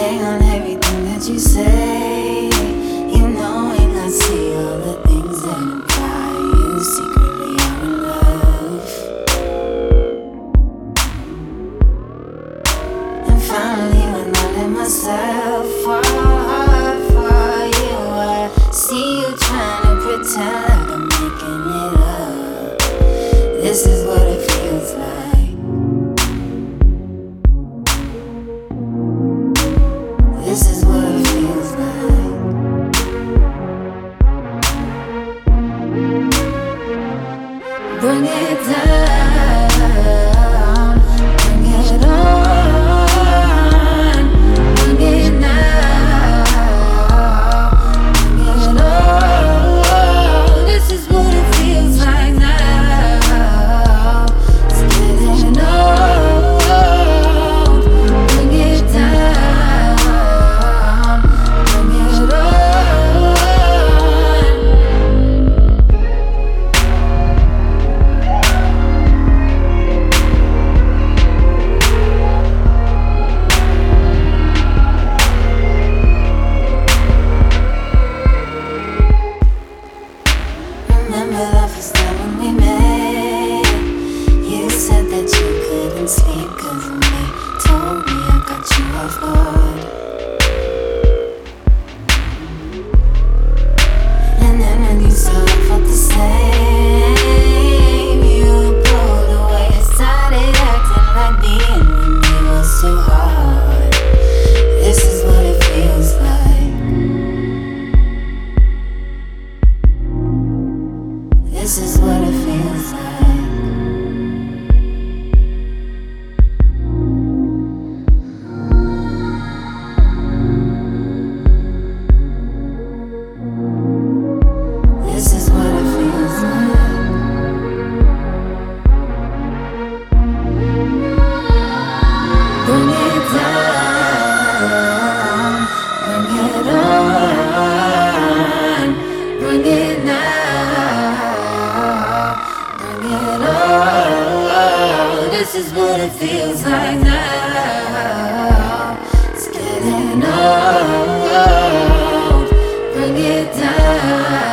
hang on everything that you say. You knowing I see all the things that imply you secretly are in love. And finally, when I let myself fall for you, I see you trying to pretend. Bring it down. is what it feels like now. It's getting old. Bring it down.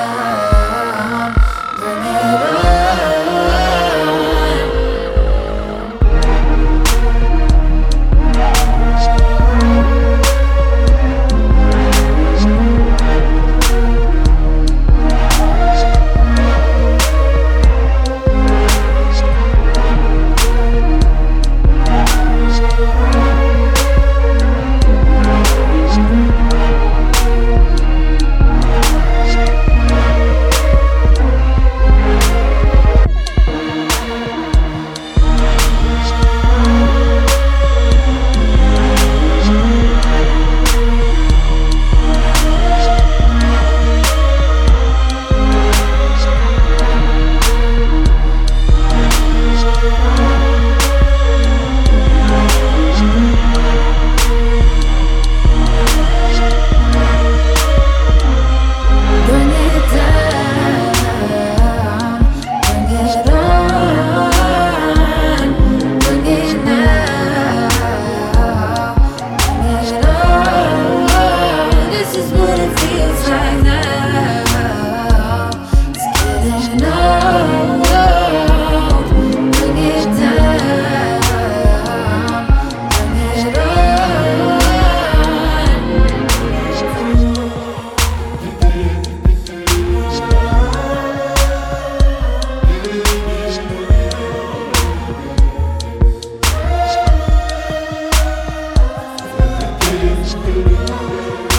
Peace.